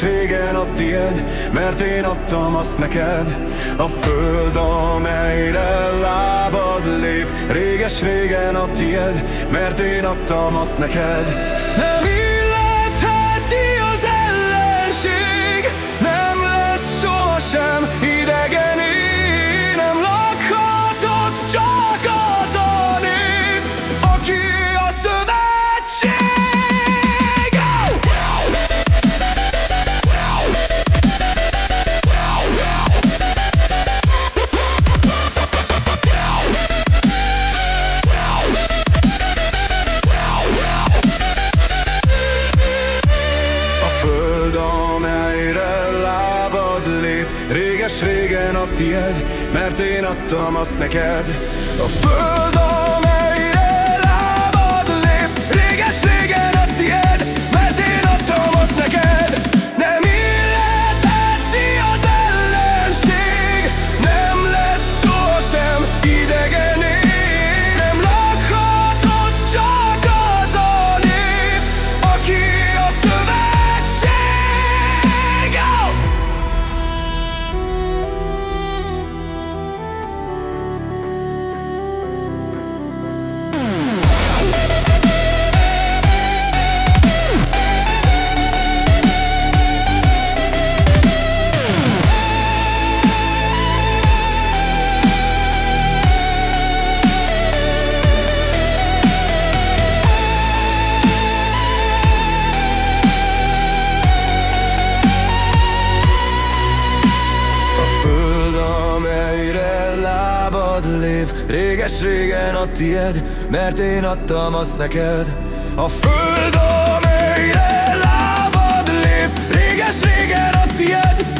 Réges-régen a tied, mert én adtam azt neked. A föld, amelyre lábad lép Réges-régen a tied, mert én adtam azt neked. Nem illetheti föld, amelyre lábad lép. Réges-régen a tied, mert én adtam azt neked. A föld, amelyre lábad lép. Réges-régen a tied, mert én adtam azt neked. A föld, amelyre lábad lép. Réges-régen a tied,